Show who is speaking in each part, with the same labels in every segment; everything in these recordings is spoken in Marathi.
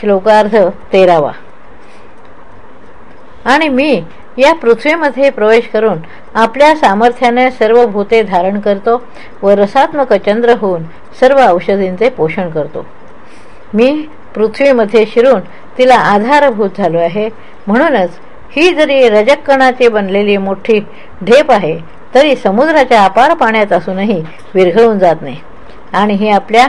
Speaker 1: श्लोकार्ध तेरावा. आणि मी या पृथ्वीमध्ये प्रवेश करून आपल्या सामर्थ्याने सर्व भूते धारण करतो व रसात्मक चंद्र होऊन सर्व औषधींचे पोषण करतो. मी पृथ्वीमध्ये शिरून तिला आधारभूत झालो आहे. म्हणूनच ही जरी रजकणाची बनलेली मोठी ढेप आहे तरी समुद्राच्या अपार पाण्यात असूनही विरघळून जात नाही. आणि ही आपल्या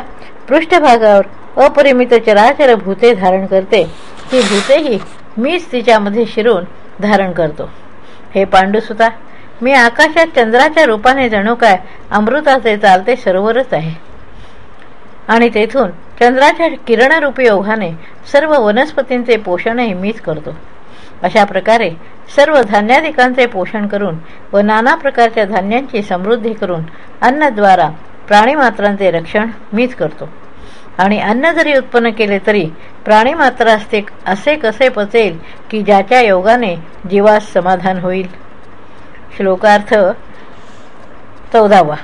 Speaker 1: पृष्ठभागावर अपरिमित चराचर भूते धारण करते. ती भूतेही मीच तिच्यामध्ये शिरून धारण करतो. हे पांडुसुता मी आकाशात चंद्राच्या रूपाने जणू काय अमृताचे चालते सरोवरच आहे. आणि तेथून चंद्राच्या किरणरूपी ओघाने सर्व वनस्पतींचे पोषणही मीच करतो. अशा प्रकारे सर्व धान्याधिकांचे पोषण करून व नाना प्रकारच्या धान्यांची समृद्धी करून अन्नद्वारा प्राणीमात्रांचे रक्षण मीच करतो. आणि अन्न जरी उत्पन्न केले तरी प्राणीमात्र असते असे कसे पचेल की ज्याच्या योगाने जीवास समाधान होईल? श्लोकार्थ चौदावा.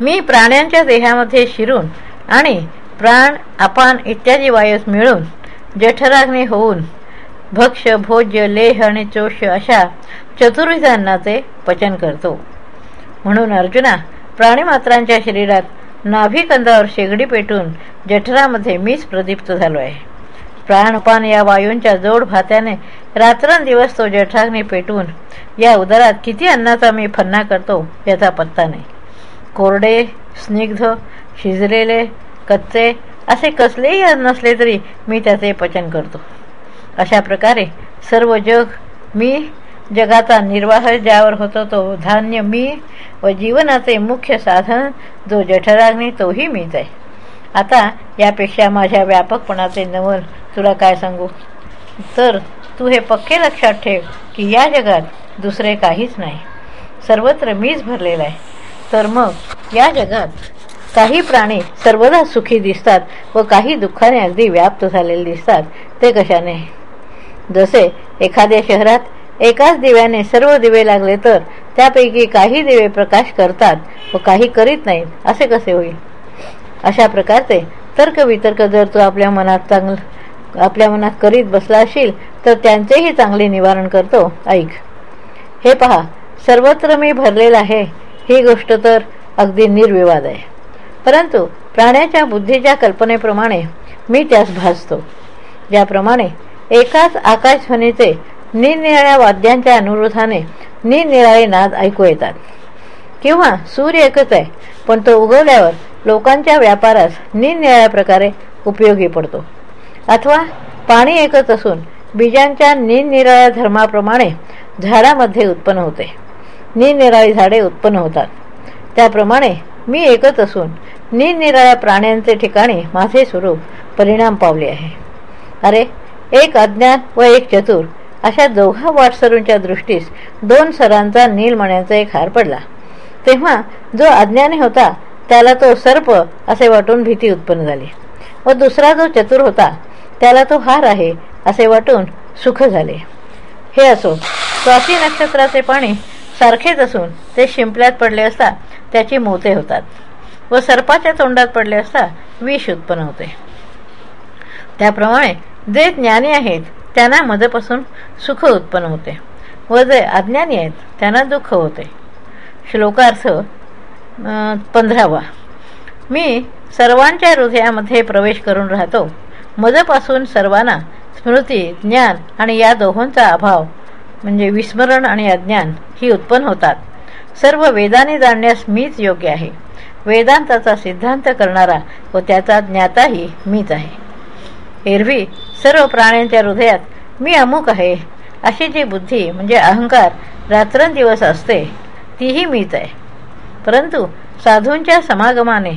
Speaker 1: मी प्राण्यांच्या देहामध्ये शिरून आणि प्राण अपान इत्यादी वायूस मिळून जठराग्नी होऊन भक्ष भोज्य लेह आणि चोष अशा चतुर्विधांनाचे पचन करतो. म्हणून अर्जुना प्राणीमात्रांच्या शरीरात नाभिकंदावर शेगडी पेटून जठरामध्ये मीच प्रदीप्त झालो आहे प्राणपान या वायूंच्या जोड भात्याने रात्रंदिवस तो जठराग्नी पेटून या उदरात किती अन्नाचा मी फन्ना करतो याचा पत्ता नाही. कोरडे स्निग्ध शिजलेले कच्चे असे कसलेही अन्न असले तरी मी त्याचे पचन करतो. अशा प्रकारे सर्व जग मी जगाचा निर्वाह ज्यावर होतो तो धान्य मी व जीवनाचे मुख्य साधन जो जठराग्नी तोही मीच आहे. आता यापेक्षा माझ्या व्यापकपणाचे नवल तुला काय सांगू? तर तू हे पक्के लक्षात ठेव की या जगात दुसरे काहीच नाही. सर्वत्र मीच भरलेला आहे. तर मग या जगात काही प्राणी सर्वदा सुखी दिसतात व काही दुःखाने अगदी व्याप्त झालेले दिसतात ते कशाने? जसे एखाद्या शहरात एकाच दिव्याने सर्व दिवे लागले तर त्यापैकी काही दिवे प्रकाश करतात व काही करीत नाहीत असे कसे होईल? अशा प्रकारचे तर्कवितर्क जर तू आपल्या मनात चांगलं आपल्या मनात करीत बसला असेल तर त्यांचेही चांगले निवारण करतो. ऐक. हे पहा सर्वत्र मी भरलेला आहे ही गोष्ट तर अगदी निर्विवाद आहे. परंतु प्राण्याच्या बुद्धीच्या कल्पनेप्रमाणे मी त्यास भासतो. ज्याप्रमाणे एकाच आकाशध्वनीचे निरनिराळ्या वाद्यांच्या अनुरोधाने निरनिराळे नाद ऐकू येतात. किंवा सूर्य एकच आहे पण तो उगवल्यावर लोकांच्या व्यापारास निरनिराळ्या प्रकारे उपयोगी पडतो. अथवा पाणी एकच असून बीजांच्या निरनिराळ्या धर्माप्रमाणे झाडामध्ये उत्पन्न होते. निरनिराळी झाडे उत्पन्न होतात. त्याप्रमाणे मी एकच असून निरनिराळ्या प्राण्यांचे ठिकाणी माझे स्वरूप परिणाम पावले आहे. अरे एक अज्ञान व एक चतुर अशा दोघा वाटसरूंच्या दृष्टीस दोन सरांचा नीलमण्याचा एक हार पडला. तेव्हा जो अज्ञानी होता त्याला तो सर्प असे वाटून भीती उत्पन्न झाली. व दुसरा जो चतुर होता त्याला तो हार आहे असे वाटून सुख झाले. हे असो स्वाती नक्षत्राचे पाणी सारखेच असून ते शिंपल्यात पडले असता त्याची मोते होतात व सर्पाच्या तोंडात पडले असता विष उत्पन्न होते. त्याप्रमाणे जे ज्ञानी आहेत त्यांना मदपासून सुख उत्पन्न होते व जे अज्ञानी आहेत त्यांना दुःख होते. श्लोकार्थ पंधरावा. मी सर्वांच्या हृदयामध्ये प्रवेश करून राहतो. मदपासून सर्वांना स्मृती ज्ञान आणि या दोहोंचा अभाव म्हणजे विस्मरण आणि अज्ञान ही उत्पन्न होतात. सर्व वेदाने जाणण्यास मीच योग्य आहे. वेदांताचा सिद्धांत करणारा व त्याचा ज्ञाताही मीच आहे. एरवी सर्व प्राण्यांच्या हृदयात मी अमुक आहे. अशी जी बुद्धी म्हणजे अहंकार रात्रंदिवस असते तीही मीच आहे. परंतु साधूंच्या समागमाने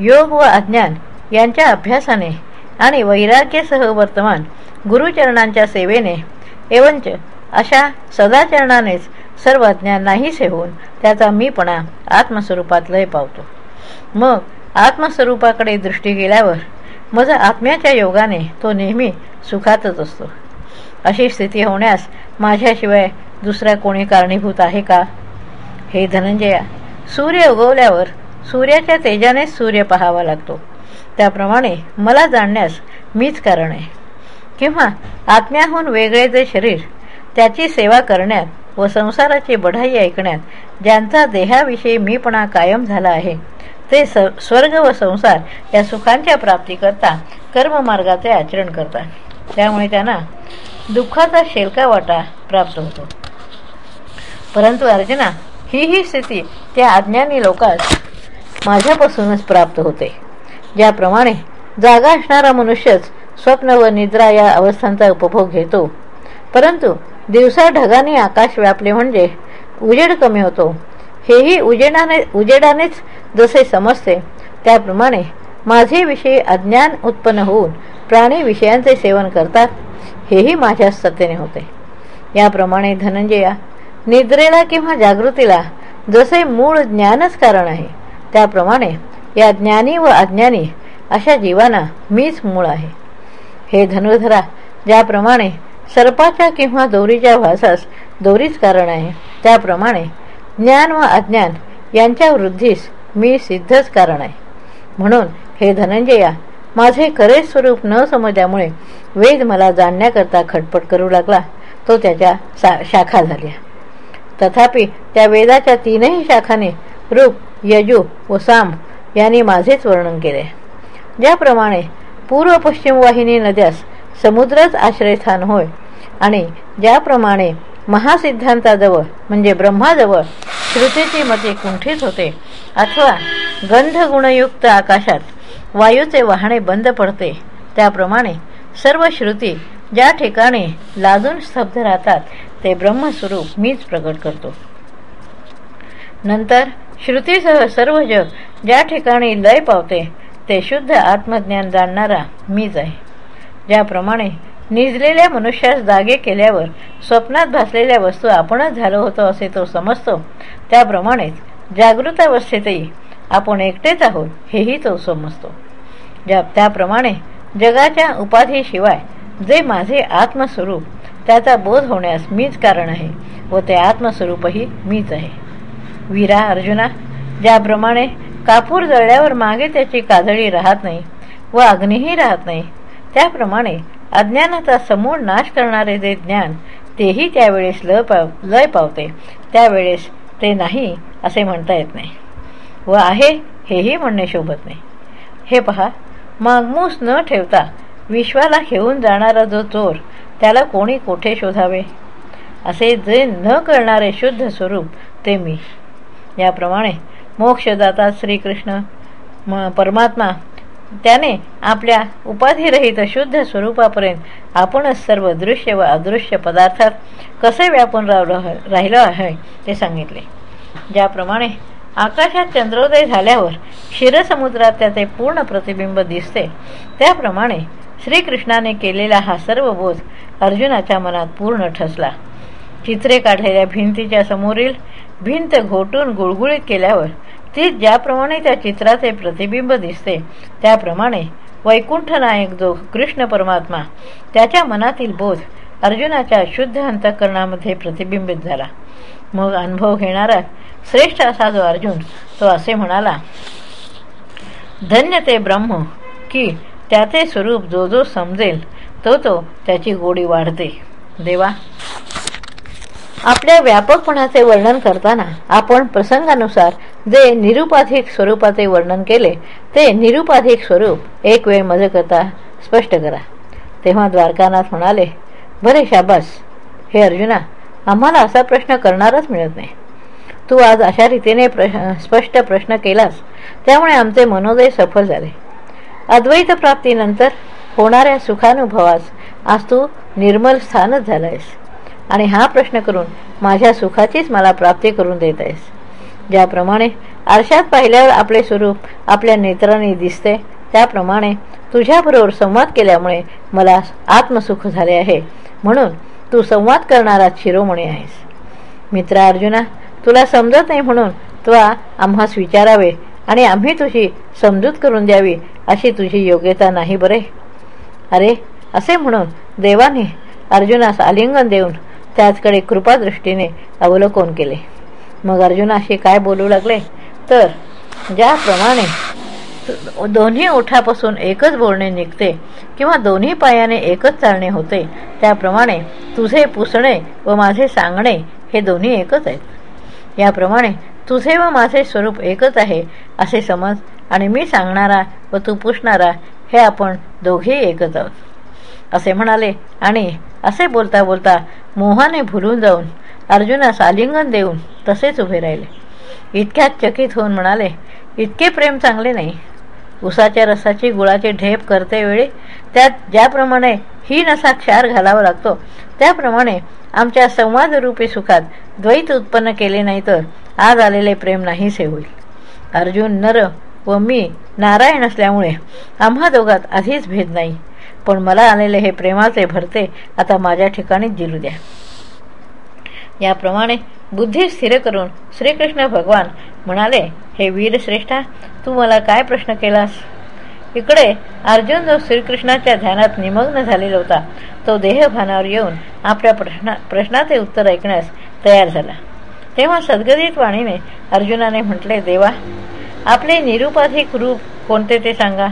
Speaker 1: योग व अज्ञान यांच्या अभ्यासाने आणि वैराग्यसह वर्तमान गुरुचरणांच्या सेवेने एवंच अशा सदाचरणानेच सर्व अज्ञान नाहीसे होऊन त्याचा मीपणा आत्मस्वरूपात लय पावतो. मग आत्मस्वरूपाकडे दृष्टी गेल्यावर मज आत्म्याच्या योगाने तो नेहमी सुखातच असतो. अशी स्थिती होण्यास माझ्याशिवाय दुसरा कोणी कारणीभूत आहे का? हे धनंजया सूर्य उगवल्यावर सूर्याच्या तेजाने सूर्य पाहावा लागतो. त्याप्रमाणे मला जाणण्यास मीच कारण आहे. किंवा आत्म्याहून वेगळे जे शरीर त्याची सेवा करण्यात व संसाराची बढाई ऐकण्यात ज्यांचा देहाविषयी मीपणा कायम झाला आहे ते स स्वर्ग व संसार या सुखांच्या प्राप्तीकरता कर्ममार्गाचे आचरण करतात. त्यामुळे त्यांना दुःखाचा शेलका वाटा प्राप्त होतो. परंतु अर्जुना ही ही स्थिती त्या अज्ञानी लोकात माझ्यापासूनच प्राप्त होते. ज्याप्रमाणे जागा असणारा मनुष्यच स्वप्न व निद्रा या अवस्थांचा उपभोग घेतो. परंतु दिवसा ढगाने आकाश व्यापले म्हणजे उजेड कमी होतो. हेही उजेडाने उजेडानेच जसे समजते त्याप्रमाणे माझे विषयी अज्ञान उत्पन्न होऊन प्राणी विषयांचे सेवन करतात हेही माझ्या सत्तेने होते. याप्रमाणे धनंजया निद्रेला किंवा जागृतीला जसे मूळ ज्ञानच कारण आहे त्याप्रमाणे या ज्ञानी व अज्ञानी अशा जीवांना मीच मूळ आहे. हे धनुधरा ज्याप्रमाणे सर्पाच्या किंवा दोरीच्या भासास दोरीच कारण आहे त्याप्रमाणे ज्ञान व अज्ञान यांच्या वृद्धीस मी सिद्धच कारण आहे. म्हणून हे धनंजया माझे खरे स्वरूप न समजल्यामुळे वेद मला जाणण्याकरता खटपट करू लागला. तो त्याच्या शाखा झाल्या. तथापि त्या वेदाच्या तीनही शाखाने रूप यजू व साम यांनी माझेच वर्णन केले. ज्याप्रमाणे पूर्व पश्चिम वाहिनी नद्यास समुद्रच आश्रयस्थान होय आणि ज्याप्रमाणे महासिद्धांताजवळ म्हणजे ब्रह्माजवळ श्रुतीची मते कुंठित होते अथवा गंधगुणयुक्त आकाशात वायूचे वाहणे बंद पडते. त्याप्रमाणे सर्व श्रुती ज्या ठिकाणी लाजून स्तब्ध राहतात ते ब्रह्मस्वरूप मीच प्रकट करतो. नंतर श्रुतीसह सर्व जग ज्या ठिकाणी लय पावते ते शुद्ध आत्मज्ञान जाणणारा मीच आहे. ज्याप्रमाणे निजलेल्या मनुष्यास जागे केल्यावर स्वप्नात भासलेल्या वस्तू आपणच झालो होतो असे तो समजतो त्याप्रमाणेच जागृत अवस्थेतही आपण एकटेच आहोत हेही तो समजतो. ज्या त्याप्रमाणे जगाच्या उपाधीशिवाय जे माझे आत्मस्वरूप त्याचा बोध होण्यास मीच कारण आहे व ते आत्मस्वरूपही मीच आहे. वीरा अर्जुना ज्याप्रमाणे कापूर जळल्यावर मागे त्याची काजळी राहत नाही व अग्नीही राहत नाही त्याप्रमाणे अज्ञानाचा समूळ नाश करणारे जे ज्ञान तेही त्यावेळेस लय पाव लय पावते. त्यावेळेस ते नाही असे म्हणता येत नाही. व आहे हेही म्हणणे शोभत नाही. हे पहा मागमूस न ठेवता विश्वाला घेऊन जाणारा जो चोर त्याला कोणी कोठे शोधावे? असे जे न करणारे शुद्ध स्वरूप ते मी. याप्रमाणे मोक्षदाता श्रीकृष्ण परमात्मा त्याने आपल्या उपाधिरहित शुद्ध स्वरूपापर्यंत आपणच सर्व दृश्य व अदृश्य पदार्थात कसे व्यापून राहिलं आहे ते सांगितले. ज्याप्रमाणे आकाशात चंद्रोदय झाल्यावर क्षीरसमुद्रात त्याचे पूर्ण प्रतिबिंब दिसते. त्याप्रमाणे श्रीकृष्णाने केलेला हा सर्व बोध अर्जुनाच्या मनात पूर्ण ठसला. चित्रे काढलेल्या भिंतीच्या समोरील भिंत घोटून गुळगुळीत केल्यावर ती ज्याप्रमाणे त्या चित्राचे प्रतिबिंब दिसते त्याप्रमाणे वैकुंठ नायक जो कृष्ण परमात्मा त्याच्या मनातील बोध अर्जुनाच्या शुद्ध अंतःकरणामध्ये प्रतिबिंबित झाला. मग अनुभव घेणारा श्रेष्ठ असा जो अर्जुन तो असे म्हणाला धन्य ते ब्रह्म की त्याचे स्वरूप जो जो समजेल तो तो त्याची गोडी वाढते. देवा आपल्या व्यापकपणाचे वर्णन करताना आपण प्रसंगानुसार जे निरुपाधिक स्वरूपाचे वर्णन केले ते निरुपाधिक स्वरूप एक वेळ मज करता स्पष्ट करा. तेव्हा द्वारकानाथ म्हणाले बरे शाबास. हे अर्जुना आम्हाला असा प्रश्न करणारच मिळत नाही. तू आज अशा रीतीने प्रश्न स्पष्ट प्रश्न केलास त्यामुळे आमचे मनोदय सफल झाले. अद्वैत प्राप्तीनंतर होणाऱ्या सुखानुभवास आज तू निर्मल स्थानच झालायस. आणि हा प्रश्न करून माझ्या सुखाचीच मला प्राप्ती करून देत आहेस. ज्याप्रमाणे आरशात पाहिल्यावर आपले स्वरूप आपल्या नेत्रांनी दिसते त्याप्रमाणे तुझ्याबरोबर संवाद केल्यामुळे मला आत्मसुख झाले आहे. म्हणून तू संवाद करणारा शिरोमणी आहेस. मित्रा अर्जुना तुला समजत नाही म्हणून तू आम्हास विचारावे आणि आम्ही तुझी समजूत करून द्यावी अशी तुझी योग्यता नाही बरे. अरे असे म्हणून देवाने अर्जुनास आलिंगन देऊन त्याचकडे कृपादृष्टीने अवलोकन केले. मग अर्जुनाशी काय बोलू लागले? तर ज्याप्रमाणे दोन्ही ओठापासून एकच बोलणे निघते किंवा दोन्ही पायाने एकच चालणे होते. त्याप्रमाणे तुझे पुसणे व माझे सांगणे हे दोन्ही एकच आहेत. याप्रमाणे तुझे व माझे स्वरूप एकच आहे असे समज. आणि मी सांगणारा व तू पुसणारा हे आपण दोघेही एकच आहोत. असे म्हणाले आणि असे बोलता बोलता मोहाने भुलून जाऊन अर्जुनास आलिंगन देऊन तसेच उभे राहिले. इतक्यात चकित होऊन म्हणाले इतके प्रेम चांगले नाही. उसाच्या रसाची गुळाची ढेप करते वेळी त्यात ज्याप्रमाणे ही नसा क्षार घालावा लागतो त्याप्रमाणे आमच्या संवादरूपी सुखात द्वैत उत्पन्न केले नाही तर आज आलेले प्रेम नाहीसे होईल. अर्जुन नर व मी नारायण असल्यामुळे आम्हा दोघात आधीच भेद नाही. पण मला आलेले हे प्रेमाचे भरते आता माझ्या ठिकाणीच दिलू द्या. याप्रमाणे बुद्धी स्थिर करून श्रीकृष्ण भगवान म्हणाले हे वीरश्रेष्ठा तू मला काय प्रश्न केलास? इकडे अर्जुन जो श्रीकृष्णाच्या ध्यानात निमग्न झालेला होता तो देहभानावर येऊन आपल्या प्रश्ना प्रश्नाचे उत्तर ऐकण्यास तयार झाला. तेव्हा सद्गदित वाणीने अर्जुनाने म्हटले देवा आपले निरुपाधिक रूप कोणते ते सांगा?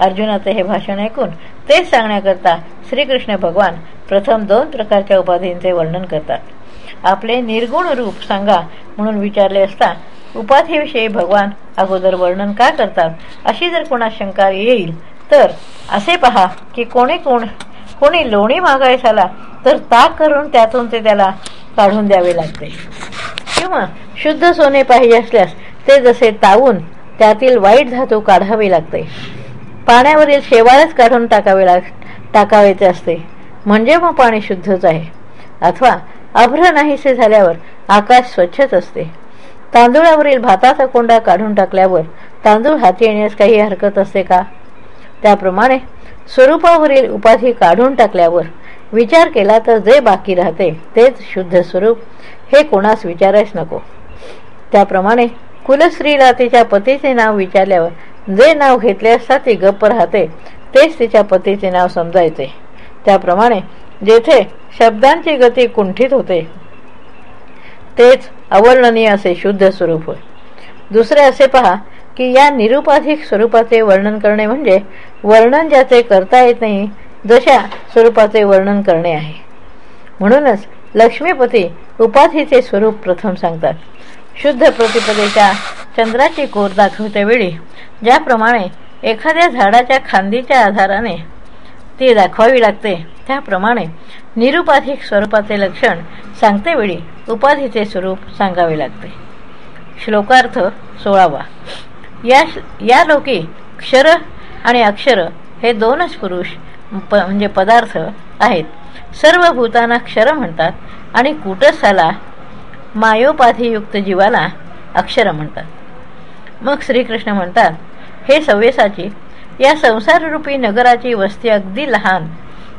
Speaker 1: अर्जुनाचे हे भाषण ऐकून तेच सांगण्याकरता श्रीकृष्ण भगवान प्रथम दोन प्रकारच्या उपाधींचे वर्णन करतात. आपले निर्गुण रूप सांगा म्हणून विचारले असता उपाधीविषयी भगवान अगोदर वर्णन का करतात? अशी जर कोणा शंका येईल तर असे पहा की कोणी कोण कोणी लोणी मागायस आला तर ताक करून त्यातून ते त्याला काढून द्यावे लागते. किंवा शुद्ध सोने पाहिजे असल्यास ते जसे तावून त्यातील वाईट धातू काढावे लागते. पाण्यावरील शेवाळच काढून टाकावे लाग टाकावेचे असते. म्हणजे मग पाणी शुद्धच आहे. अथवा अभ्र नाहीसे झाल्यावर आकाश स्वच्छच असते. तांदूळावरील भाताचा कोंडा काढून टाकल्यावर तांदूळ हाती येण्यास काही हरकत असते का? त्याप्रमाणे स्वरूपावरील उपाधी काढून टाकल्यावर विचार केला तर जे बाकी राहते तेच शुद्ध स्वरूप हे कोणास विचारायच नको. त्याप्रमाणे कुलस्त्रीला तिच्या पतीचे नाव विचारल्यावर जे नाव घेतले असता ती गप्प राहते तेच तिच्या पतीचे नाव समजायचे. त्याप्रमाणे जेथे शब्दांची गती कुंठित होते तेच अवर्णनीय असे शुद्ध स्वरूप होय. दुसरे असे पहा की या निरुपाधिक स्वरूपाचे वर्णन करणे म्हणजे वर्णन ज्याचे करता येत नाही जशा स्वरूपाचे वर्णन करणे आहे. म्हणूनच लक्ष्मीपती उपाधीचे स्वरूप प्रथम सांगतात. शुद्ध प्रतिपदेच्या चंद्राची कोर दाखवते वेळी ज्याप्रमाणे एखाद्या झाडाच्या खांदीच्या आधाराने ती दाखवावी लागते. त्याप्रमाणे निरुपाधिक स्वरूपाचे लक्षण सांगते वेळी उपाधीचे स्वरूप सांगावे लागते. श्लोकार्थ सोळावा. या या लोकी क्षर आणि अक्षर हे दोनच पुरुष प म्हणजे पदार्थ आहेत. सर्व भूतांना क्षर म्हणतात आणि कुटस्थाला मायोपाधीयुक्त जीवाला अक्षर म्हणतात. मग श्रीकृष्ण म्हणतात हे सव्यसाची या संसाररूपी नगराची वस्ती अगदी लहान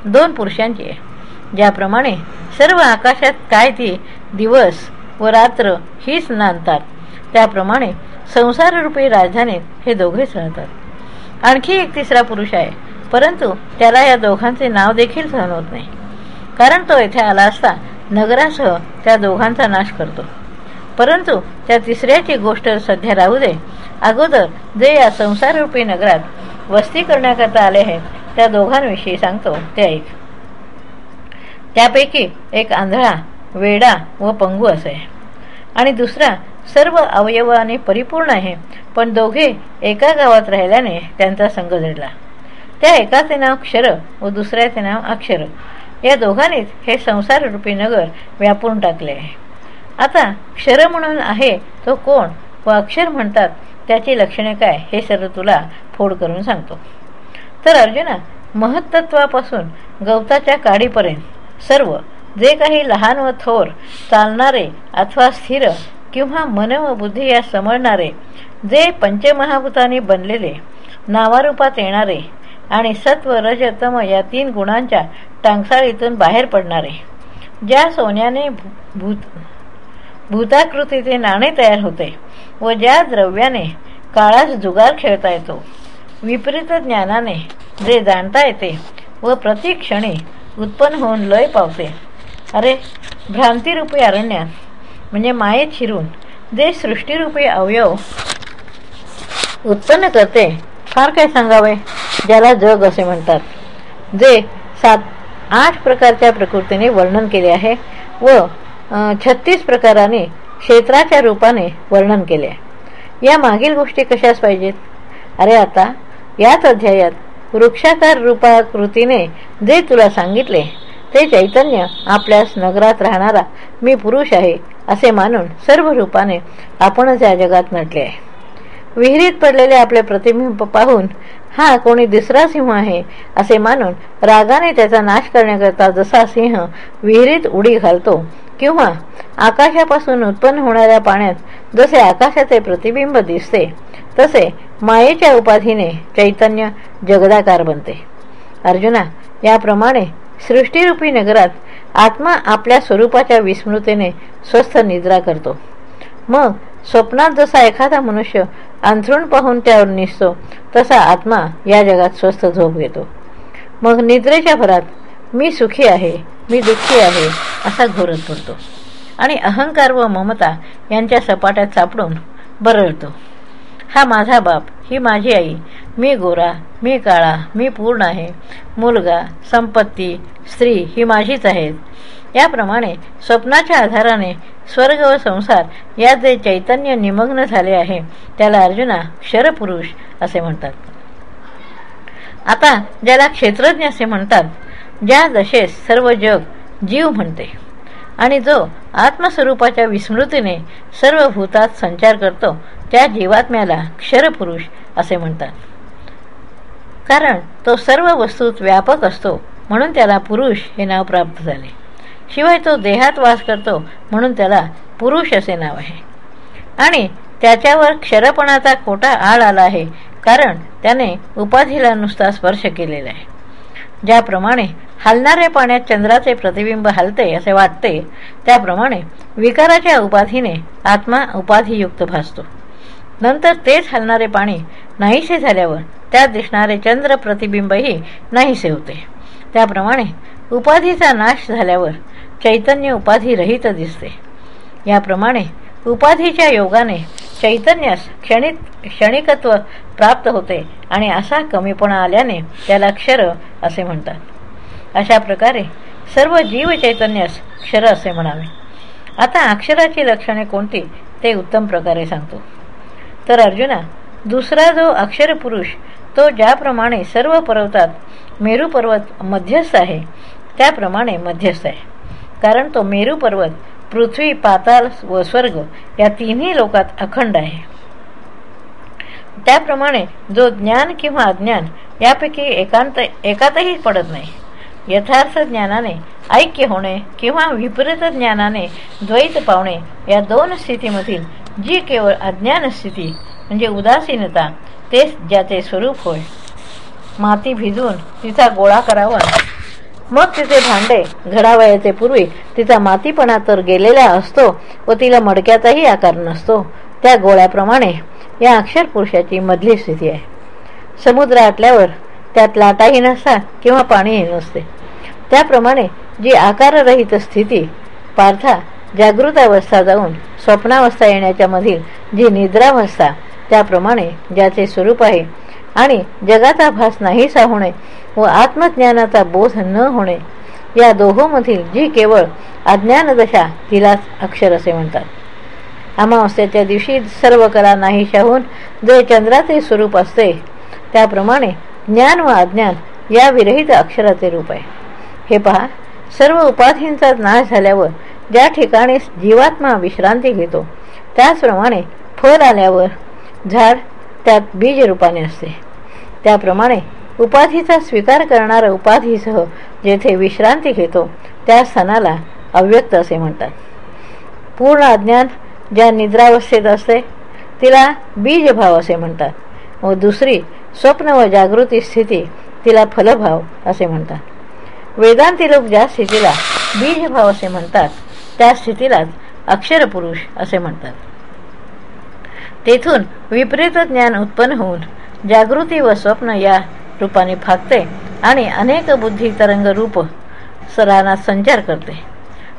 Speaker 1: दोन पुरुषांची आहे ज्याप्रमाणे सर्व आकाशात काय ती दिवस व रात्र हीच नांदतात. त्याप्रमाणे संसाररूपी राजधानीत हे दोघेच राहतात आणखी एक तिसरा पुरुष आहे परंतु त्याला या दोघांचे नाव देखील सहन होत नाही. कारण तो येथे आला असता नगरासह त्या दोघांचा नाश करतो. परंतु त्या तिसऱ्याची गोष्ट सध्या राहू दे. अगोदर जे या संसाररूपी नगरात वस्ती करण्याकरता आले आहेत त्या दोघांविषयी सांगतो. ते ऐक. त्यापैकी एक आंधळा वेडा व पंगू असे. आणि दुसरा सर्व अवयवाने परिपूर्ण आहे पण दोघे एका गावात राहिल्याने त्यांचा संघ जडला त्या एकाचे नाव क्षर व दुसऱ्याचे नाव अक्षर. या दोघांनीच हे संसाररूपी नगर व्यापून टाकले. आहे आता क्षर म्हणून आहे तो कोण व अक्षर म्हणतात त्याची लक्षणे काय हे सर्व तुला फोड करून सांगतो. तर अर्जुना महत्त्वापासून गवताच्या काडीपर्यंत सर्व जे काही लहान व थोर चालणारे अथवा स्थिर किंवा मन व बुद्धी या समळणारे जे पंचमहाभूतांनी बनलेले नावारूपात येणारे आणि सत्व रजतम या तीन गुणांच्या टांगसाळीतून बाहेर पडणारे ज्या सोन्याने भूत भूताकृतीचे नाणे तयार होते व ज्या द्रव्याने काळास जुगार खेळता येतो विपरीत ज्ञानाने जे जाणता येते व प्रतिक्षणी उत्पन्न होऊन लय पावते. अरे भ्रांतिरूपी अरण्यात म्हणजे मायेत शिरून जे सृष्टीरूपी अवयव उत्पन्न करते फार काय सांगावे? ज्याला जग असे म्हणतात. जे सात आठ प्रकारच्या प्रकृतीने वर्णन केले आहे व छत्तीस प्रकाराने क्षेत्राच्या रूपाने वर्णन केले या मागील गोष्टी कशाच पाहिजेत? अरे आता याच अध्यायात वृक्षाकार रूपाकृतीने जे तुला सांगितले ते चैतन्य आपल्यास नगरात राहणारा मी पुरुष आहे असे मानून सर्व रूपाने आपणच या जगात नटले आहे. विहिरीत पडलेले आपले प्रतिबिंब पाहून हा कोणी दुसरा सिंह आहे असे मानून रागाने त्याचा नाश करण्याकरता जसा सिंह विहिरीत उडी घालतो किंवा आकाशापासून उत्पन्न होणाऱ्या पाण्यात जसे आकाशाचे प्रतिबिंब दिसते तसे मायेच्या उपाधीने चैतन्य जगदाकार बनते. अर्जुना याप्रमाणे सृष्टीरूपी नगरात आत्मा आपल्या स्वरूपाच्या विस्मृतेने स्वस्थ निद्रा करतो. मग स्वप्नात जसा एखादा मनुष्य अंथरूण पाहून त्यावर निसतो तसा आत्मा या जगात स्वस्थ झोप घेतो. मग निद्रेच्या भरात मी सुखी आहे मी दुःखी आहे असा घोरत पडतो. आणि अहंकार व ममता यांच्या सपाट्यात सापडून बरळतो. हा माझा बाप ही माझी आई. मी गोरा मी काळा मी पूर्ण आहे. मुलगा संपत्ती स्त्री ही माझीच आहेत. याप्रमाणे स्वप्नाच्या आधाराने स्वर्ग व संसार यात जे चैतन्य निमग्न झाले आहे. त्याला अर्जुना क्षरपुरुष असे म्हणतात. आता ज्याला क्षेत्रज्ञ असे म्हणतात ज्या दशेस सर्व जग जीव म्हणते. आणि जो आत्मस्वरूपाच्या विस्मृतीने सर्व भूतात संचार करतो त्या जीवात्म्याला क्षरपुरुष असे म्हणतात. कारण तो सर्व वस्तूत व्यापक असतो म्हणून त्याला पुरुष हे नाव प्राप्त झाले. शिवाय तो देहात वास करतो म्हणून त्याला पुरुष असे नाव आहे. आणि त्याच्यावर क्षरपणाचा खोटा आळ आला आहे कारण त्याने उपाधीला नुसता स्पर्श केलेला आहे. ज्याप्रमाणे हलणाऱ्या पाण्यात चंद्राचे प्रतिबिंब हलते असे वाटते त्याप्रमाणे विकाराच्या उपाधीने आत्मा उपाधियुक्त भासतो. नंतर तेच हलणारे पाणी नाहीसे झाल्यावर त्यात दिसणारे चंद्र प्रतिबिंबही नाहीसे होते. त्याप्रमाणे उपाधीचा नाश झाल्यावर चैतन्य उपाधी रहित दिसते. याप्रमाणे उपाधीच्या योगाने चैतन्यास क्षणिक क्षणिकत्व प्राप्त होते आणि असा कमीपणा आल्याने त्याला क्षर असे म्हणतात. अशा प्रकारे सर्व जीव चैतन्यास क्षर असे म्हणावे. आता अक्षराची लक्षणे कोणती ते उत्तम प्रकारे सांगतो. तर अर्जुना दुसरा जो अक्षर पुरुष तो ज्याप्रमाणे सर्व पर्वतात मेरू पर्वत मध्यस्थ आहे त्याप्रमाणे मध्यस्थ आहे. कारण तो मेरू पर्वत पृथ्वी पाताल व स्वर्ग या तिन्ही लोकात अखंड आहे. त्याप्रमाणे जो ज्ञान किंवा अज्ञान यापैकी एकांत एकातही पडत नाही. यथार्थ ज्ञानाने ऐक्य होणे किंवा विपरीत ज्ञानाने द्वैत पावणे या दोन स्थितीमधील जी केवळ अज्ञान स्थिती म्हणजे उदासीनता तेच ज्याचे स्वरूप होय. माती भिजून तिचा गोळा करावा. मग तिचे भांडे घडावयाचे पूर्वी तिचा मातीपणा तर गेलेला असतो व तिला मडक्याचाही आकार नसतो. त्या गोळ्याप्रमाणे या अक्षर पुरुषाची मधली स्थिती आहे. समुद्र आटल्यावर त्यात लाटाही नसतात किंवा पाणीही नसते. त्याप्रमाणे जी आकाररहित स्थिती पार्था जागृतावस्था जाऊन स्वप्नावस्था येण्याच्या मधील जी निद्रावस्था त्याप्रमाणे ज्याचे स्वरूप आहे आणि जगाचा भास नाहीसा होणे व आत्मज्ञानाचा बोध न होणे या दोहोमधील जी केवळ अज्ञानदशा तिलाच अक्षर असे म्हणतात. अमावस्याच्या दिवशी सर्व कला नाहीशा होऊन जे चंद्राचे स्वरूप असते त्याप्रमाणे ज्ञान व अज्ञान या विरहित अक्षराचे रूप आहे. हे पहा सर्व उपाधींचा नाश झाल्यावर ज्या ठिकाणी जीवात्मा विश्रांती घेतो त्याचप्रमाणे फळ आल्यावर झाड त्यात बीज रूपाने असते. त्याप्रमाणे उपाधीचा स्वीकार करणारा उपाधीसह जेथे विश्रांती घेतो त्या स्थानाला अव्यक्त असे म्हणतात. पूर्ण अज्ञान ज्या निद्रावस्थेत असते तिला बीजभाव असे म्हणतात. व दुसरी स्वप्न व जागृती स्थिती तिला फलभाव असे म्हणतात. वेदांती लोक ज्या स्थितीला बीजभाव असे म्हणतात. त्या स्थितीलाच अक्षरपुरुष असे म्हणतात. तेथून विपरीत ज्ञान उत्पन्न होऊन जागृती व स्वप्न या रूपाने फाकते आणि अनेक बुद्धी तरंग रूप सरांना संचार करते.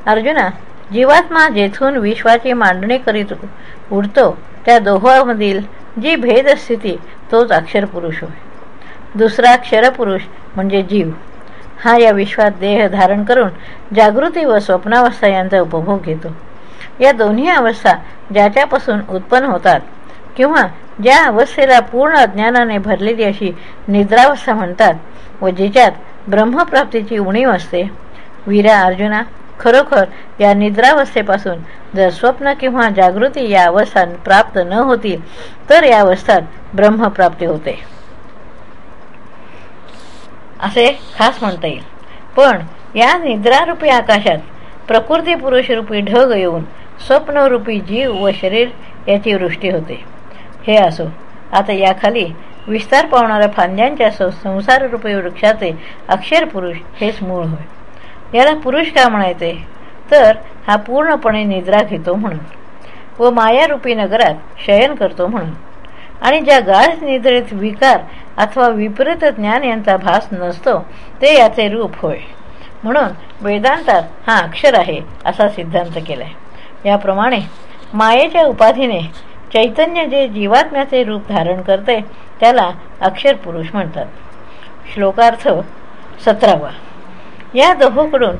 Speaker 1: अर्जुना जीवात्मा जेथून विश्वाची मांडणी करीत उडतो त्या दोहोमधील जी भेदस्थिती तोच अक्षरपुरुष होय. दुसरा क्षरपुरुष म्हणजे जीव. हा या विश्वात देह धारण करून जागृती व स्वप्नावस्था यांचा उपभोग घेतो. या दोन्ही अवस्था ज्याच्यापासून उत्पन्न होतात किंवा ज्या अवस्थेला पूर्ण अज्ञानाने भरलेली अशी निद्रावस्था म्हणतात व जिच्यात ब्रह्मप्राप्तीची उणीव असते. वीरा अर्जुना खरोखर या निद्रावस्थेपासून जर स्वप्न किंवा जागृती या अवस्था प्राप्त न होतील तर या अवस्थात ब्रह्मप्राप्ती होते. असे खास म्हणता येईल. पण या निद्रारूपी आकाशात प्रकृती पुरुषरूपी ढग येऊन स्वप्नरूपी जीव व शरीर याची वृष्टी होते. हे असो आता याखाली विस्तार पावणाऱ्या फांद्यांच्या संसाररूपी वृक्षाचे अक्षर पुरुष हेच मूळ होय. याला पुरुष का म्हणायचे? तर हा पूर्णपणे निद्रा घेतो म्हणून व मायारूपी नगरात शयन करतो म्हणून. आणि ज्या गाढ निद्रेत विकार अथवा विपरीत ज्ञान यांचा भास नसतो ते याचे रूप होय. म्हणून वेदांतात हा अक्षर आहे असा सिद्धांत केलाय. याप्रमाणे मायेच्या उपाधीने चैतन्य जे जीवात्म्याचे रूप धारण करते त्याला अक्षर पुरुष म्हणतात. श्लोकार्थ सतरावा. या दोहोकडून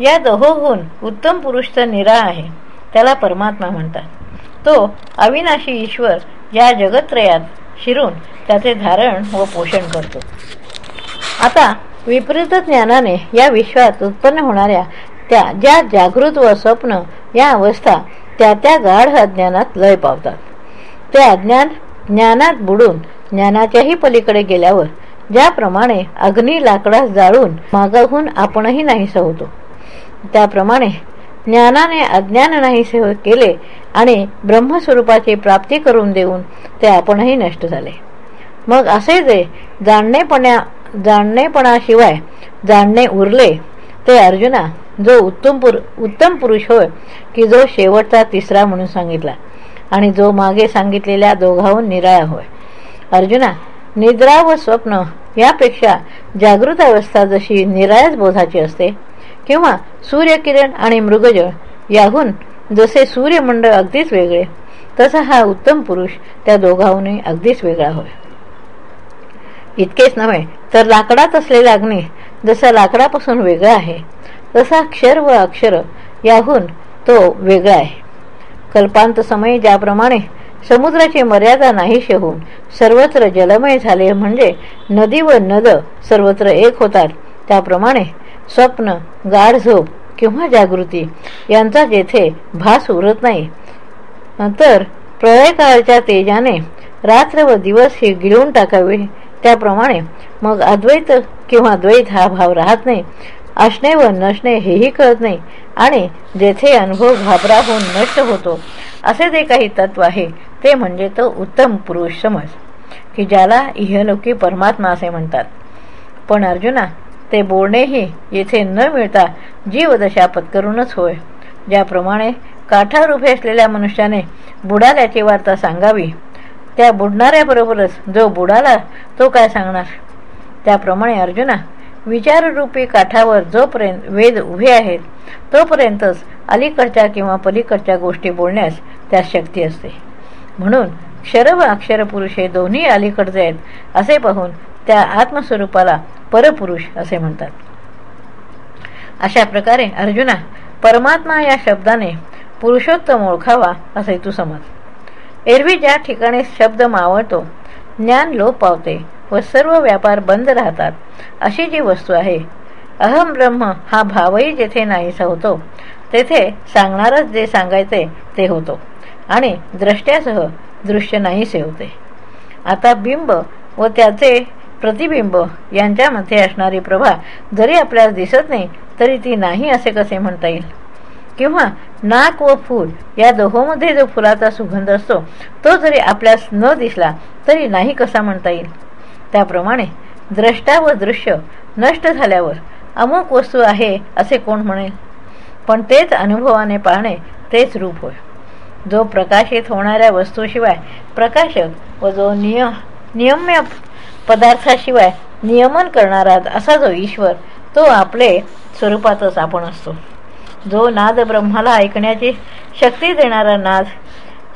Speaker 1: या दोहोहून उत्तम पुरुष तर निरा आहे त्याला परमात्मा म्हणतात. तो अविनाशी ईश्वर या जगत्रयात शिरून त्याचे धारण व पोषण करतो. आता विपरीत ज्ञानाने या विश्वात उत्पन्न होणाऱ्या त्या ज्या जागृत व स्वप्न या अवस्था त्या त्या गाढ अज्ञानात लय पावतात. ते अज्ञान ज्ञानात बुडून ज्ञानाच्याही पलीकडे गेल्यावर ज्याप्रमाणे अग्नी लाकडास जाळून मागाहून आपणही नाहीसा होतो त्याप्रमाणे ज्ञानाने अज्ञान नाहीसे केले आणि ब्रह्मस्वरूपाची प्राप्ती करून देऊन ते आपणही नष्ट झाले. मग असे जे जाणणेपणा जाणणेपणाशिवाय जाणणे उरले ते अर्जुना जो उत्तम पुर उत्तम पुरुष होय की जो शेवटचा तिसरा म्हणून सांगितला आणि जो मागे सांगितलेल्या दोघाहून निराळा होय. अर्जुना निद्रा व स्वप्न यापेक्षा जागृत अवस्था जशी निराळ्याच बोधाची असते किंवा सूर्यकिरण आणि मृगजळ याहून जसे सूर्यमंडळ अगदीच वेगळे तसा हा उत्तम पुरुष त्या दोघांहूनही अगदीच वेगळा होय. इतकेच नव्हे तर लाकडात असलेला अग्नी जसा लाकडापासून वेगळा आहे तसा क्षर व अक्षर याहून तो वेगळा आहे. कल्पांत समय ज्याप्रमाणे समुद्राची मर्यादा नाहीशी होऊन सर्वत्र जलमय झाले म्हणजे नदी व नद सर्वत्र एक होतात त्याप्रमाणे स्वप्न गाढ झोप किंवा जागृती यांचा जेथे भास उरत नाही. तर प्रळयकाळाच्या तेजाने रात्र व दिवस हे गिळून टाकावे. त्याप्रमाणे मग अद्वैत किंवा द्वैत हा भाव राहत नाही. असणे व नसणे हेही कळत नाही आणि जेथे अनुभव घाबरा होऊन नष्ट होतो असे जे काही तत्व आहे ते म्हणजे तो उत्तम पुरुष समज की ज्याला इहलोकी परमात्मा असे म्हणतात. पण अर्जुना ते बोलणेही येथे न मिळता जीवदशा पत्करूनच होय. ज्याप्रमाणे काठावर उभे असलेल्या मनुष्याने बुडाल्याची वार्ता सांगावी त्या बुडणाऱ्याबरोबरच जो बुडाला तो काय सांगणार? त्याप्रमाणे अर्जुना विचाररूपी काठावर जोपर्यंत वेद उभे आहेत तोपर्यंतच अलीकडच्या किंवा पलीकडच्या गोष्टी बोलण्यास त्यास शक्ती असते. म्हणून क्षर व अक्षर पुरुष हे दोन्ही अलीकडचे आहेत असे पाहून त्या आत्मस्वरूपाला परपुरुष असे म्हणतात. अशा प्रकारे अर्जुना परमात्मा या शब्दाने पुरुषोत्तम ओळखावा असे तू समज. एरवी ज्या ठिकाणी शब्द मावळतो ज्ञान लोप पावते व सर्व व्यापार बंद राहतात अशी जी वस्तू आहे अहम ब्रह्म हा भावही जेथे नाहीसा होतो तेथे सांगणारच जे सांगायचे ते होतो आणि द्रष्ट्यासह दृश्य नाहीसे होते. आता बिंब व त्याचे प्रतिबिंब यांच्यामध्ये असणारी प्रभा जरी आपल्याला दिसत नाही तरी ती नाही असे कसे म्हणता येईल? किंवा नाक व फूल या दोहोमध्ये जो फुलाचा सुगंध असतो तो जरी आपल्यास न दिसला तरी नाही कसा म्हणता येईल? त्याप्रमाणे द्रष्टा व दृश्य नष्ट झाल्यावर अमुक वस्तू आहे असे कोण म्हणेल? पण तेच अनुभवाने पाहणे तेच रूप होय. जो प्रकाशित होणाऱ्या वस्तूशिवाय प्रकाशक व जो निय नियम्य पदार्थाशिवाय नियमन करणारा असा जो ईश्वर तो आपले स्वरूपातच आपण असतो. जो नाद ब्रह्माला ऐकण्याची शक्ती देणारा नाद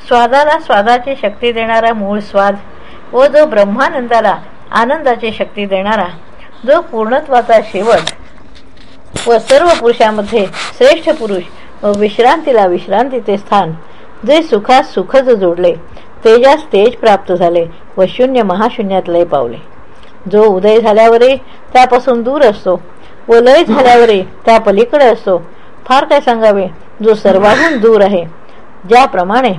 Speaker 1: स्वादाला स्वादाची शक्ती देणारा मूळ स्वाद व जो ब्रह्मानंदाला आनंदाची शक्ती देणारा जो पूर्णत्वाचा शेवट व सर्व पुरुषांमध्ये श्रेष्ठ पुरुष व विश्रांतीला विश्रांतीचे स्थान जे सुखात सुखच जोडले तेजास तेज प्राप्त झाले व शून्य महाशून्यात लय पावले. जो उदय झाल्यावरही त्यापासून दूर असतो व लय झाल्यावरही त्या पलीकडे असतो फार काय सांगावे? जो सर्वाहून दूर आहे ज्याप्रमाणे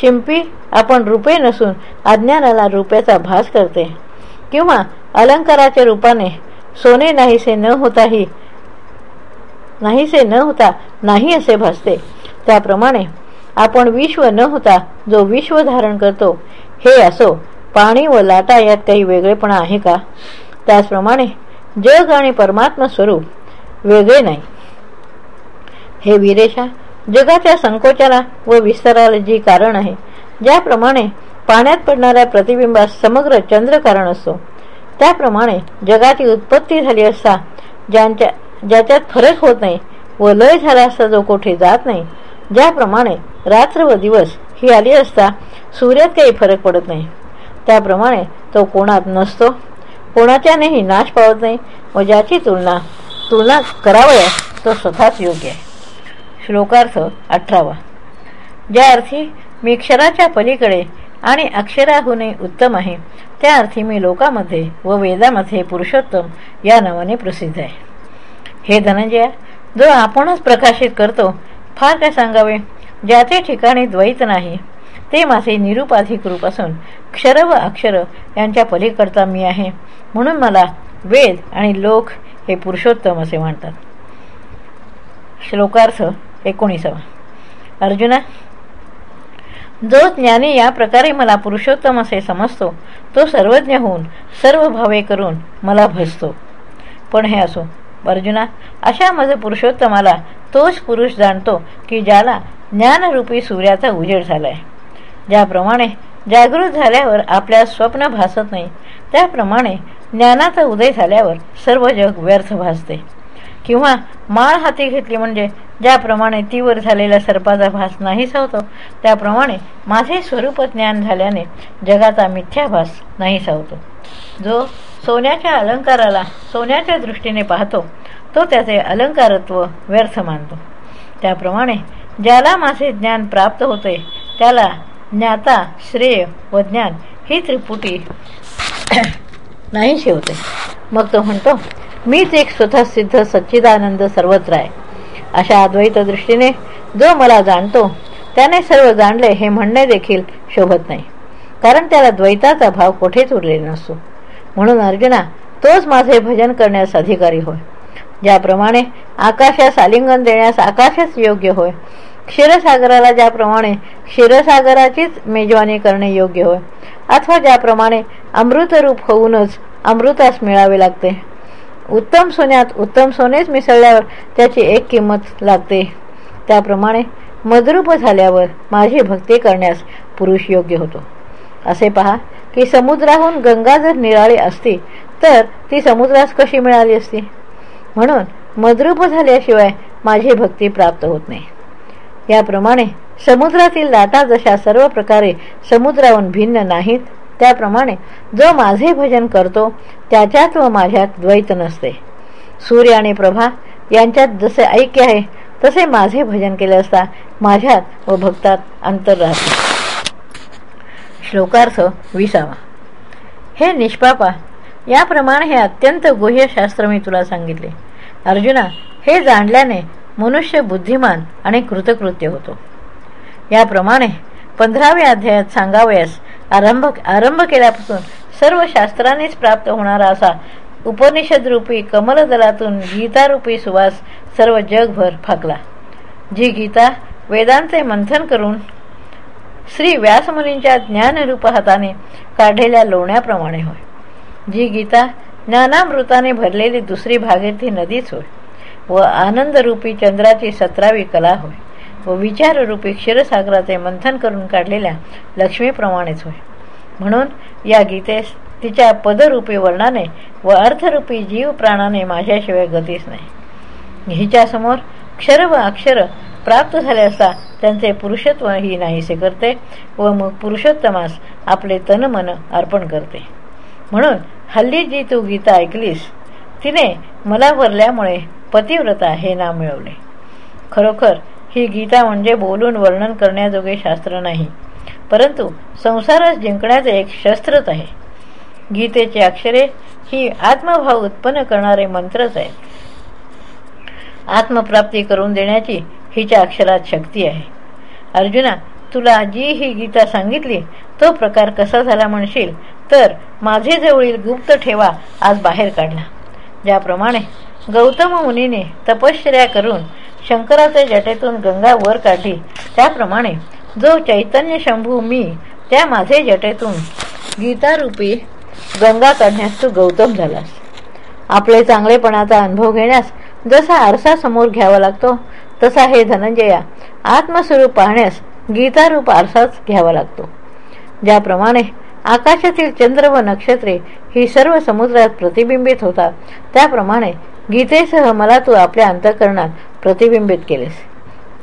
Speaker 1: शिंपी आपण रूपे नसून अज्ञानाला रुपयाचा भास करते किंवा अलंकाराच्या रूपाने सोने नाहीसे न होताही नाहीसे न होता नाही असे भासते त्याप्रमाणे आपण विश्व न होता जो विश्व धारण करतो हे असो पाणी व लाटा यात काही वेगळेपणा आहे का? त्याचप्रमाणे जग आणि परमात्मा स्वरूप वेगळे नाही. हे विरेशा जगाच्या संकोचाला व विस्ताराला जी कारण आहे ज्याप्रमाणे पाण्यात पडणाऱ्या प्रतिबिंबास समग्र चंद्र कारण असतो त्याप्रमाणे जगाची उत्पत्ती झाली असता ज्यांच्या ज्याच्यात फरक होत नाही व लय झाला असता जो कोठे जात नाही ज्याप्रमाणे रात्र व दिवस ही आली असता सूर्यात काही फरक पडत नाही. त्याप्रमाणे तो कोणात नसतो. कोणाच्यानेही नाश पावत नाही व ज्याची तुलना तुलना करावयास तो स्वतःच योग्य आहे. श्लोकार्थ अठरावा. ज्या अर्थी मी क्षराच्या पलीकडे आणि अक्षराहूनही उत्तम आहे त्या अर्थी मी लोकामध्ये व वेदामध्ये पुरुषोत्तम या नावाने प्रसिद्ध आहे. हे धनंजया जो आपणच प्रकाशित करतो फार काय सांगावे? ज्याचे ठिकाणी द्वैत नाही. ते माझे निरुपाधिक रूप असून क्षर व अक्षर यांच्या पलीकडचा मी आहे. म्हणून मला वेद आणि लोक हे पुरुषोत्तम असे म्हणतात. श्लोकार्थ एकोणीसावा. अर्जुना जो ज्ञानी या प्रकारे मला पुरुषोत्तम असे समजतो तो सर्वज्ञ होऊन सर्व भावे करून मला भजतो. पण हे असो अर्जुना अशा माझं पुरुषोत्तमाला तोच पुरुष जाणतो की ज्याला ज्ञानरूपी सूर्याचा उजेड झालाय. ज्याप्रमाणे जागृत झाल्यावर आपल्या स्वप्न भासत नाही त्याप्रमाणे ज्ञानाचा उदय झाल्यावर सर्व जग व्यर्थ भासते. किंवा माळ हाती घेतली म्हणजे ज्याप्रमाणे तीवर झालेल्या सर्पाचा भास नाहीसा होतो त्याप्रमाणे माझे स्वरूप ज्ञान झाल्याने जगाचा मिथ्याभास नाहीसा होतो. जो सोन्याच्या अलंकाराला सोन्याच्या दृष्टीने पाहतो तो त्याचे अलंकारत्व व्यर्थ मानतो. त्याप्रमाणे ज्याला माझे ज्ञान प्राप्त होते त्याला ज्ञाता श्रेय व ज्ञान ही त्रिपुटी नाही शेवते. मग तो म्हणतो मीच एक स्वतः सिद्ध सच्चिदानंद सर्वत्र आहे. अशा अद्वैत दृष्टीने जो मला जाणतो त्याने सर्व जाणले हे म्हणणे देखील शोभत नाही. कारण त्याला द्वैताचा भाव कोठेच उरलेला नसतो. म्हणून अर्जुना तोच माझे भजन करण्यास अधिकारी होय. ज्याप्रमाणे आकाशास आलिंगन देण्यास आकाशच योग्य होय. क्षीरसागराला ज्याप्रमाणे क्षीरसागराचीच मेजवानी करणे योग्य होय. अथवा ज्याप्रमाणे अमृतरूप होऊनच अमृतास मिळावे लागते. उत्तम सोन्यात उत्तम सोनेच मिसळल्यावर त्याची एक किंमत लागते. त्याप्रमाणे मदरूप झाल्यावर माझी भक्ती करण्यास पुरुष योग्य होतो. असे पहा की समुद्राहून गंगा जर निराळी असती तर ती समुद्रास कशी मिळाली असती? म्हणून मद्रूप झाल्याशिवाय माझी भक्ती प्राप्त होत नाही. याप्रमाणे समुद्रातील लाटा जशा सर्व प्रकारे समुद्राहून भिन्न नाहीत त्याप्रमाणे जो माझे भजन करतो त्याच्यात व माझ्यात द्वैत नसते. सूर्य आणि प्रभा यांच्यात जसे ऐक्य आहे तसे माझे भजन केले असता माझ्यात व भक्तात अंतर राहते. श्लोकार्थ विसावा. हे निष्पापा याप्रमाणे हे अत्यंत गुह्य शास्त्र मी तुला सांगितले. अर्जुना हे जाणल्याने मनुष्य बुद्धिमान आणि कृतकृत्य होतो. याप्रमाणे पंधराव्या अध्यायात सांगावयास आरंभ आरंभ केल्यापासून सर्व शास्त्रांनीच प्राप्त होणारा असा उपनिषदरूपी कमलदलातून गीतारूपी सुवास सर्व जगभर फाकला. जी गीता वेदांचे मंथन करून श्री व्यासमुनींच्या ज्ञानरूप हाताने काढलेल्या लोण्याप्रमाणे होय. जी गीता ज्ञानामृताने भरलेली दुसरी भागीरथी नदीच होय. व आनंदरूपी चंद्राची सतरावी कला होय. व विचाररूपी क्षीरसागराचे मंथन करून काढलेल्या लक्ष्मीप्रमाणेच होय. म्हणून या गीतेस तिच्या पदरूपी वर्णाने व अर्थरूपी जीव प्राणाने माझ्याशिवाय गतीच नाही. हिच्यासमोर क्षर व अक्षर प्राप्त झाले असता त्यांचे पुरुषत्वही नाहीसे करते व मग पुरुषोत्तमास आपले तन मन अर्पण करते. म्हणून हल्ली जी तू गीता ऐकलीस तिने मला वरल्यामुळे पतिव्रता हे नाव मिळवले. खरोखर ही गीता म्हणजे बोलून वर्णन करण्याजोगे शास्त्र नाही परंतु संसारास जिंकण्याचे एक शस्त्रच आहे. गीतेची अक्षरे ही आत्मभाव उत्पन्न करणारे मंत्रच आहेत. आत्मप्राप्ती करून देण्याची हिच्या अक्षरात शक्ती आहे. अर्जुना तुला जी ही गीता सांगितली तो प्रकार कसा झाला म्हणशील? तर माझे जवळील गुप्त ठेवा आज बाहेर काढला. ज्याप्रमाणे गौतम मुनीने तपश्चर्या करून शंकराच्या जटेतून गंगा वर काढली त्याप्रमाणे जो चैतन्य शंभू मी त्या माझे जटेतून गीतारूपी गंगा काढण्यास तू गौतम झालास. आपले चांगलेपणाचा अनुभव घेण्यास जसा आरसा समोर घ्यावा लागतो तसा हे धनंजया आत्मस्वरूप पाहण्यास गीतारूप आरसाच घ्यावा लागतो. ज्याप्रमाणे आकाशातील चंद्र व नक्षत्रे ही सर्व समुद्रात प्रतिबिंबित होतात त्याप्रमाणे गीतेसह मला तू आपल्या अंतकरणात प्रतिबिंबित केलेस.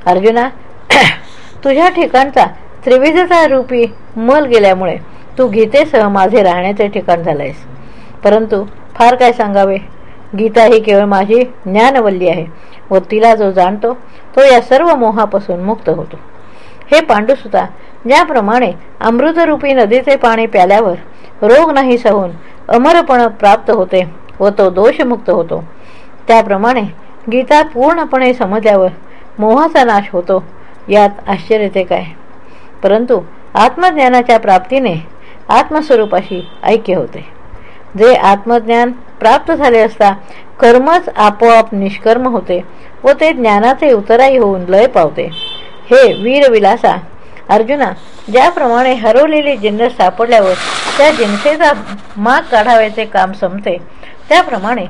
Speaker 1: अर्जुना तुझ्या ठिकाणचा त्रिविधता रूपी मल गेल्यामुळे तू गीतेसह माझे राहण्याचे ठिकाण झालंयस. परंतु फार काय सांगावे? गीता ही केवळ माझी ज्ञानवल्ली आहे व तिला जो जाणतो तो या सर्व मोहापासून मुक्त होतो. हे पांडुसुता ज्याप्रमाणे अमृतरूपी नदीचे पाणी प्याल्यावर रोग नाही सहून अमरपण प्राप्त होते व तो दोषमुक्त होतो. त्याप्रमाणे गीता पूर्णपणे समजल्यावर मोहाचा नाश होतो यात आश्चर्य ते काय? परंतु आत्मज्ञानाच्या प्राप्तीने आत्मस्वरूपाशी ऐक्य होते. जे आत्मज्ञान प्राप्त झाले असता कर्मच आपोआप निष्कर्म होते व ते ज्ञानाचे उतराई होऊन लय पावते. हे वीरविलासा अर्जुना ज्याप्रमाणे हरवलेली जिन्नस सापडल्यावर त्या जिन्सेचा माग काढावयाचे काम संपते त्याप्रमाणे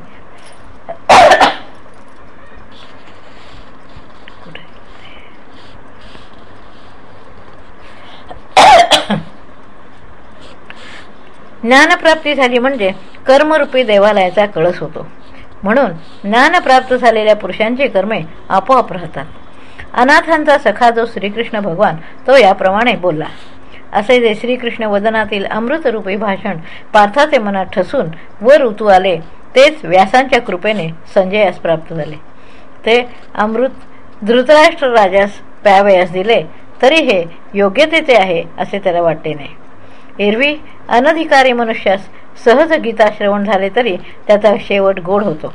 Speaker 1: ज्ञानप्राप्ती झाली म्हणजे कर्मरूपी देवालयाचा कळस होतो. म्हणून ज्ञानप्राप्त झालेल्या पुरुषांची कर्मे आपोआप राहतात. अनाथांचा सखा जो श्रीकृष्ण भगवान तो याप्रमाणे बोलला. असे जे श्रीकृष्ण वदनातील अमृतरूपी भाषण पार्थाचे मनात ठसून व ऋतू आले तेच व्यासांच्या कृपेने संजयास प्राप्त झाले. ते अमृत धृतराष्ट्र राजास प्यावयास दिले तरी हे योग्यतेचे आहे असे त्याला वाटते नाही. एरवी अनधिकारी मनुष्यास सहज गीता श्रवण झाले तरी त्याचा शेवट गोड होतो.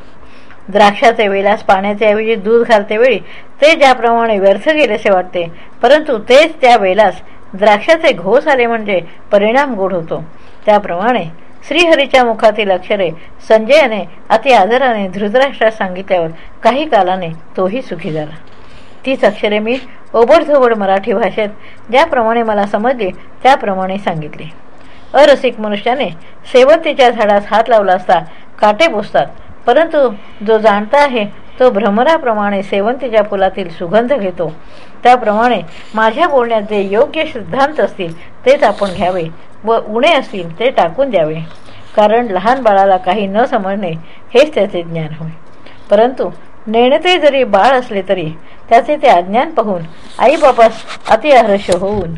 Speaker 1: द्राक्षाचे वेलास पाण्याचे ऐवजी दूध घालते वेळी ते ज्याप्रमाणे व्यर्थ गेलेसे वाटते परंतु तेच त्या वेलास द्राक्षाचे घोस आले म्हणजे परिणाम गोड होतो. त्याप्रमाणे श्रीहरीच्या मुखातील अक्षरे संजयाने अति आदराने धृतराष्ट्रास सांगितल्यावर काही कालाने तोही सुखी झाला. तीच अक्षरे मी ओबडधोबड मराठी भाषेत ज्याप्रमाणे मला समजले त्याप्रमाणे सांगितले. अरसिक मनुष्याने सेवंतीच्या झाडास हात लावला असता काटे पोसतात परंतु जो जाणता आहे तो भ्रमराप्रमाणे सेवंतीच्या फुलातील सुगंध घेतो. त्याप्रमाणे माझ्या बोलण्यात जे योग्य सिद्धांत असतील तेच आपण घ्यावे व उणे असतील ते टाकून द्यावे. कारण लहान बाळाला काही न समजणे हेच त्याचे ज्ञान होय. परंतु नेणते जरी बाळ असले तरी त्याचे ते अज्ञान पाहून आईबापास अतिहर्ष होऊन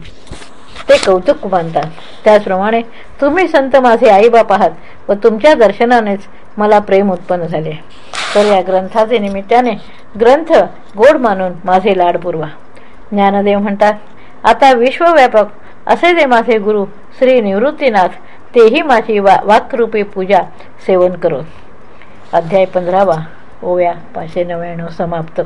Speaker 1: ते कौतुक मानतात. त्याचप्रमाणे तुम्ही संत माझे आईबाप आहात व तुमच्या दर्शनानेच मला प्रेम उत्पन्न झाले. तर या ग्रंथाचे निमित्ताने ग्रंथ गोड मानून माझे लाड पुरवा. ज्ञानदेव म्हणतात आता विश्वव्यापक असे जे माझे गुरु श्री निवृत्तीनाथ तेही माझी वा वाकरूपी पूजा सेवन करो. अध्याय पंधरावा ओव्या पाचशे नव्याण्णव समाप्त.